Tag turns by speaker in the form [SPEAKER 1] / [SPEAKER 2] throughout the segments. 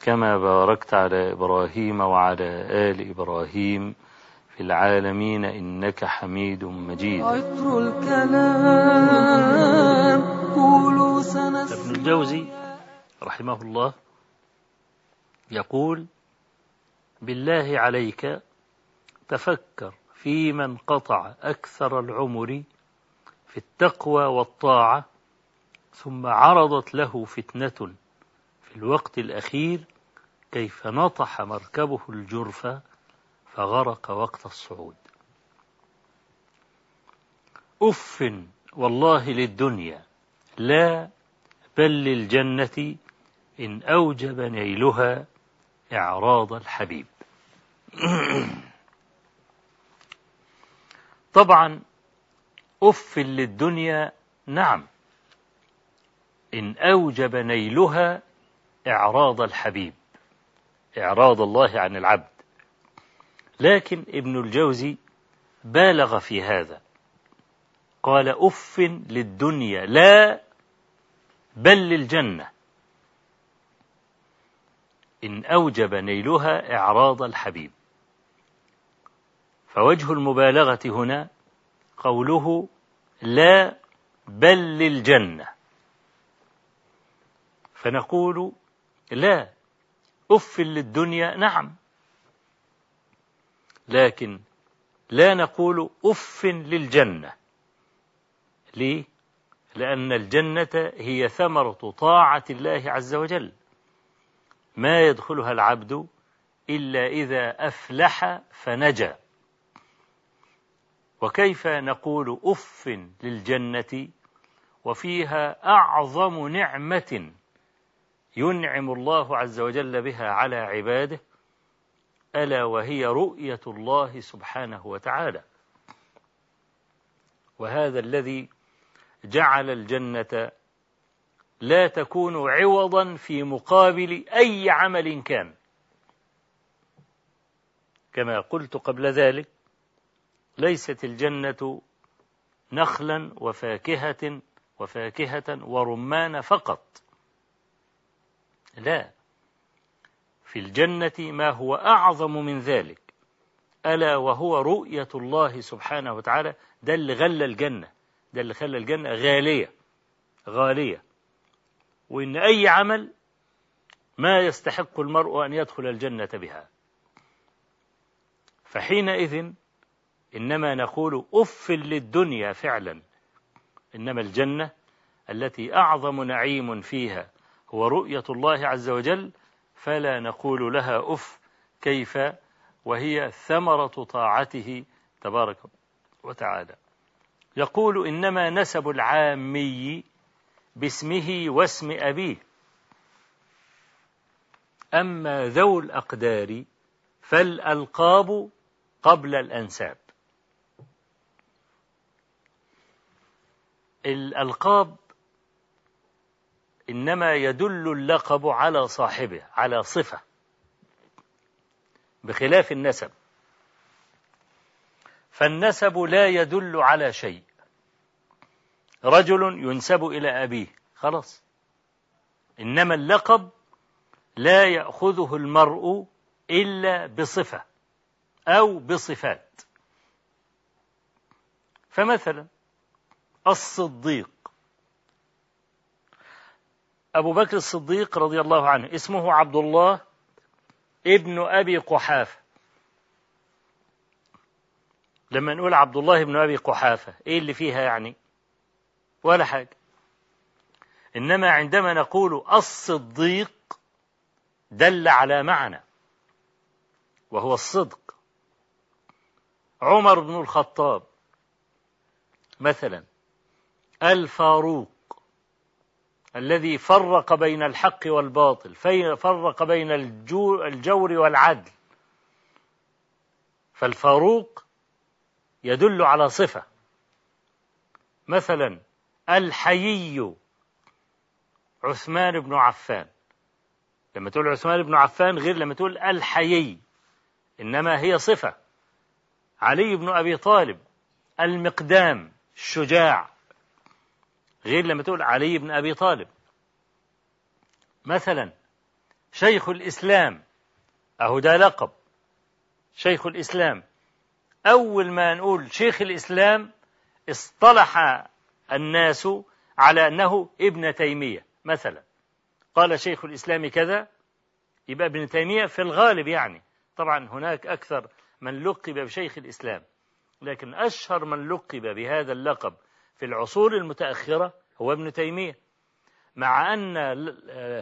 [SPEAKER 1] كما باركت على إبراهيم وعلى آل إبراهيم في العالمين إنك حميد مجيد.
[SPEAKER 2] عطر الكلام قولوا سنسمع.
[SPEAKER 1] ابن الجوزي رحمه الله يقول بالله عليك تفكر في من قطع أكثر العمر في التقوى والطاعة ثم عرضت له فتنة في الوقت الأخير كيف نطح مركبه الجرف فغرق وقت الصعود. أف والله للدنيا لا بل للجنة إن أوجب نيلها إعراض الحبيب. طبعا أف للدنيا نعم إن أوجب نيلها إعراض الحبيب إعراض الله عن العبد. لكن ابن الجوزي بالغ في هذا. قال أف للدنيا لا بل للجنة. إن أوجب نيلها إعراض الحبيب. فوجه المبالغة هنا قوله لا بل للجنة. فنقول لا. أف للدنيا نعم. لكن لا نقول أف للجنة. ليه؟ لأن الجنة هي ثمرة طاعة الله عز وجل. ما يدخلها العبد إلا إذا أفلح فنجا. وكيف نقول أف للجنة؟ وفيها أعظم نعمة ينعم الله عز وجل بها على عباده ألا وهي رؤية الله سبحانه وتعالى. وهذا الذي جعل الجنة لا تكون عوضا في مقابل أي عمل كان. كما قلت قبل ذلك ليست الجنة نخلا وفاكهة وفاكهة ورمان فقط. لا. في الجنة ما هو أعظم من ذلك. ألا وهو رؤية الله سبحانه وتعالى. ده اللي غلى الجنة. ده اللي خلى الجنة غالية. غالية. وإن أي عمل ما يستحق المرء أن يدخل الجنة بها. فحينئذ إنما نقول أف للدنيا فعلا. إنما الجنة التي أعظم نعيم فيها هو رؤية الله عز وجل فلا نقول لها أف كيف وهي ثمرة طاعته تبارك وتعالى. يقول إنما نسب العامي باسمه واسم أبيه. أما ذو الأقدار فالألقاب قبل الأنساب. الألقاب إنما يدل اللقب على صاحبه على صفة. بخلاف النسب. فالنسب لا يدل على شيء. رجل ينسب إلى أبيه. خلاص. إنما اللقب لا يأخذه المرء إلا بصفة أو بصفات. فمثلا الصديق. أبو بكر الصديق رضي الله عنه اسمه عبد الله ابن أبي قحافة. لما نقول عبد الله ابن أبي قحافة إيه اللي فيها يعني؟ ولا حاجة. إنما عندما نقول الصديق دل على معنى وهو الصدق. عمر بن الخطاب مثلا الفاروق الذي فرق بين الحق والباطل فرق بين الجور والعدل. فالفاروق يدل على صفة. مثلا الحيي عثمان بن عفان. لما تقول عثمان بن عفان غير لما تقول الحيي إنما هي صفة. علي بن أبي طالب المقدام الشجاع. غير لما تقول علي بن أبي طالب. مثلا شيخ الإسلام أهو ده لقب. شيخ الإسلام أول ما نقول شيخ الإسلام اصطلح الناس على أنه ابن تيمية مثلا. قال شيخ الإسلام كذا يبقى ابن تيمية في الغالب يعني. طبعا هناك أكثر من لقب بشيخ الإسلام لكن أشهر من لقب بهذا اللقب في العصور المتأخرة هو ابن تيمية. مع أن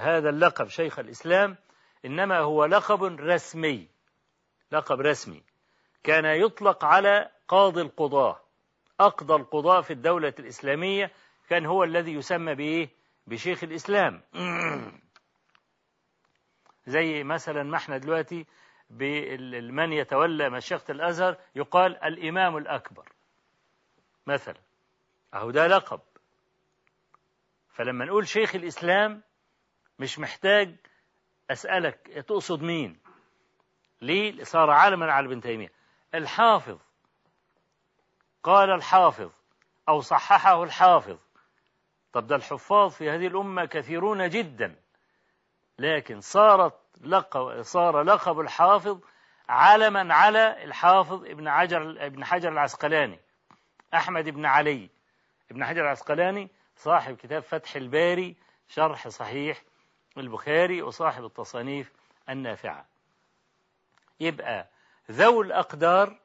[SPEAKER 1] هذا اللقب شيخ الإسلام إنما هو لقب رسمي لقب رسمي. كان يطلق على قاضي القضاة أقضى القضاة في الدولة الإسلامية كان هو الذي يسمى بإيه؟ بشيخ الإسلام. زي مثلا ما إحنا دلوقتي من يتولى مشيخة الأزهر يقال الإمام الأكبر مثلا. أهو ده لقب. فلما نقول شيخ الإسلام مش محتاج أسألك تقصد مين؟ ليه؟ صار عالما على ابن تيمية. الحافظ قال الحافظ أو صححه الحافظ. طب ده الحفاظ في هذه الأمة كثيرون جدا. لكن صارت لقب صار لقب الحافظ علما على الحافظ ابن حجر ابن حجر العسقلاني. أحمد بن علي. ابن حجر العسقلاني صاحب كتاب فتح الباري شرح صحيح البخاري وصاحب التصانيف النافعة. يبقى ذو الأقدار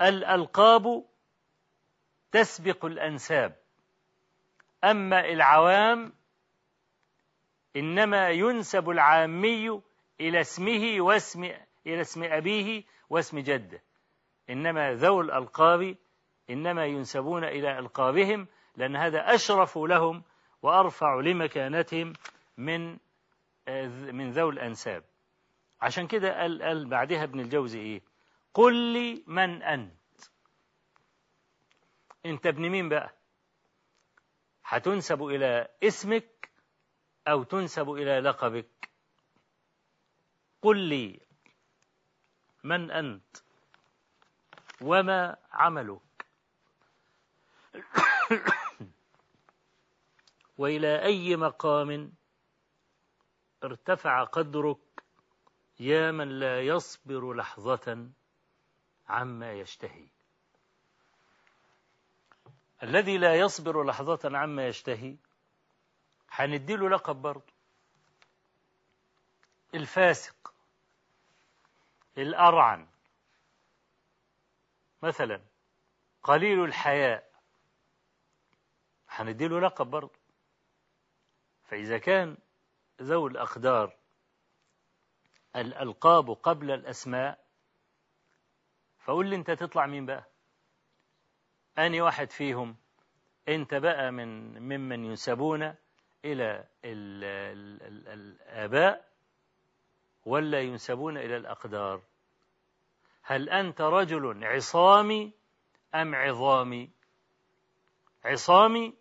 [SPEAKER 1] الألقاب تسبق الأنساب. أما العوام إنما ينسب العامي إلى اسمه واسم إلى اسم أبيه واسم جده. إنما ذو الألقاب إنما ينسبون إلى ألقابهم لأن هذا أشرف لهم وأرفع لمكانتهم من من ذوي الأنساب. عشان كده قال, قال بعدها ابن الجوزي إيه؟ قل لي من أنت. أنت ابن مين بقى؟ هتنسب إلى اسمك أو تنسب إلى لقبك؟ قل لي من أنت وما عملك. وإلى أي مقام ارتفع قدرك يا من لا يصبر لحظة عما يشتهي؟ الذي لا يصبر لحظة عما يشتهي هنديله لقب برضه. الفاسق الأرعن. مثلا قليل الحياء. هنديله لقب برضه. فإذا كان ذوي الأقدار الألقاب قبل الأسماء فقول لي أنت تطلع مين بقى؟ أني واحد فيهم. أنت بقى من ممن ينسبون إلى ال ال ال الآباء ولا ينسبون إلى الأقدار. هل أنت رجل عصامي أم عظامي؟ عصامي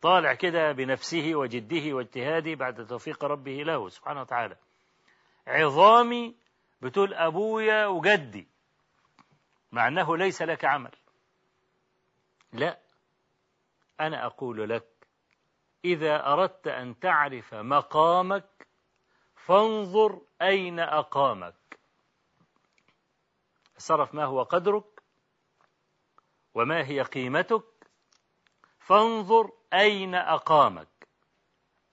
[SPEAKER 1] طالع كده بنفسه وجده واجتهاده بعد توفيق ربه له سبحانه وتعالى. عظامي بتقول أبويا وجدي مع أنه ليس لك عمل. لا أنا أقول لك إذا أردت أن تعرف مقامك فانظر أين أقامك. صرف ما هو قدرك وما هي قيمتك فانظر أين أقامك؟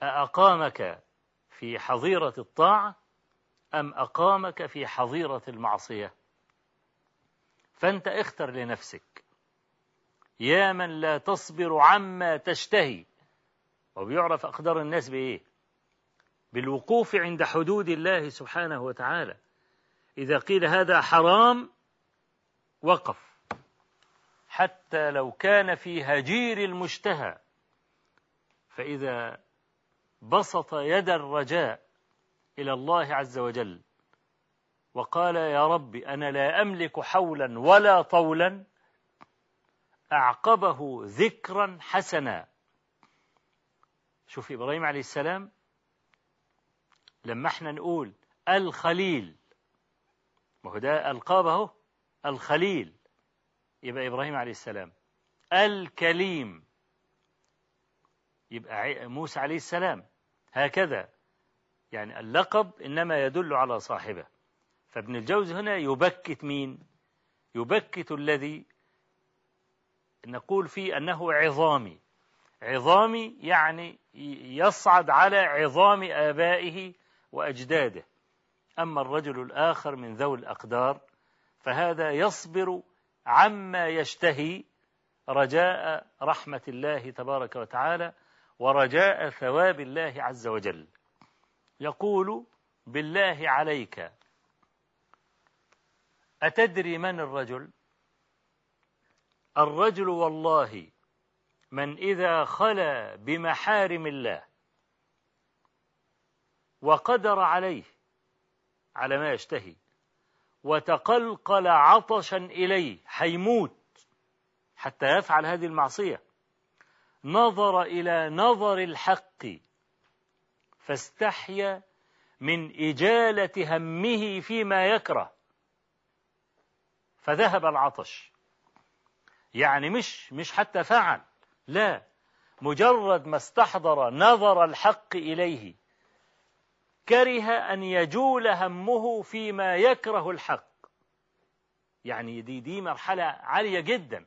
[SPEAKER 1] أأقامك في حظيرة الطاعة أم أقامك في حظيرة المعصية؟ فأنت اختر لنفسك. يا من لا تصبر عما تشتهي. وبيعرف أقدار الناس بإيه؟ بالوقوف عند حدود الله سبحانه وتعالى. إذا قيل هذا حرام وقف. حتى لو كان في هجير المشتهى. فإذا بسط يد الرجاء إلى الله عز وجل وقال يا رب أنا لا أملك حولا ولا طولا أعقبه ذكرا حسنا. شوف إبراهيم عليه السلام لما إحنا نقول الخليل ما هو ده ألقابه؟ الخليل. يبقى إبراهيم عليه السلام الكليم. يبقى موسى عليه السلام. هكذا. يعني اللقب إنما يدل على صاحبه. فابن الجوز هنا يبكت مين؟ يبكت الذي نقول فيه أنه عظامي. عظامي يعني يصعد على عظام آبائه وأجداده. أما الرجل الآخر من ذوي الأقدار فهذا يصبر عما يشتهي رجاء رحمة الله تبارك وتعالى ورجاء ثواب الله عز وجل. يقول بالله عليك أتدري من الرجل؟ الرجل والله من إذا خلا بمحارم الله وقدر عليه على ما يشتهي وتقلقل عطشا إليه حيموت حتى يفعل هذه المعصية. نظر إلى نظر الحق فاستحيا من إجالة همه فيما يكره. فذهب العطش. يعني مش مش حتى فعل لا مجرد ما استحضر نظر الحق إليه كره أن يجول همه فيما يكره الحق. يعني دي دي مرحلة عالية جدا.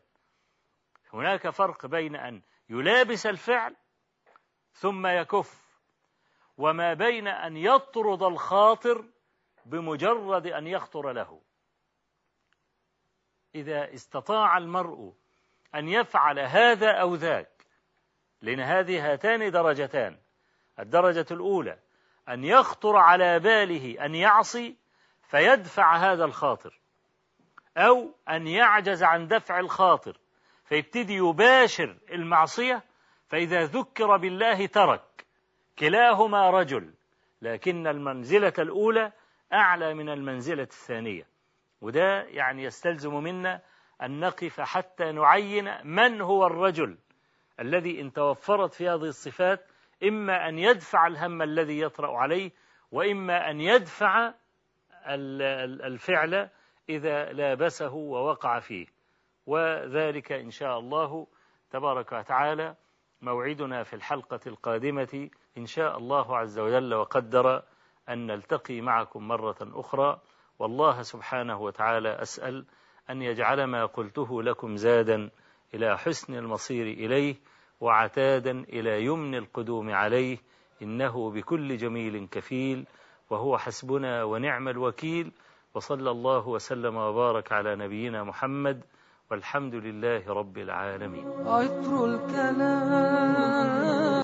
[SPEAKER 1] هناك فرق بين أن يلابس الفعل ثم يكف وما بين أن يطرد الخاطر بمجرد أن يخطر له. إذا استطاع المرء أن يفعل هذا أو ذاك لأن هذه هاتان درجتان. الدرجة الأولى أن يخطر على باله أن يعصي فيدفع هذا الخاطر أو أن يعجز عن دفع الخاطر. فيبتدي يباشر المعصية فإذا ذكر بالله ترك كلاهما رجل لكن المنزلة الأولى أعلى من المنزلة الثانية. وده يعني يستلزم منا أن نقف حتى نعين من هو الرجل الذي إن توفرت في هذه الصفات إما أن يدفع الهم الذي يطرأ عليه وإما أن يدفع الفعل إذا لابسه ووقع فيه. وذلك إن شاء الله تبارك وتعالى موعدنا في الحلقة القادمة إن شاء الله عز وجل وقدر أن نلتقي معكم مرة أخرى. والله سبحانه وتعالى أسأل أن يجعل ما قلته لكم زادا إلى حسن المصير إليه وعتادا إلى يمن القدوم عليه. إنه بكل جميل كفيل وهو حسبنا ونعم الوكيل. وصلى الله وسلم وبارك على نبينا محمد والحمد لله رب العالمين.
[SPEAKER 2] عطر الكلام.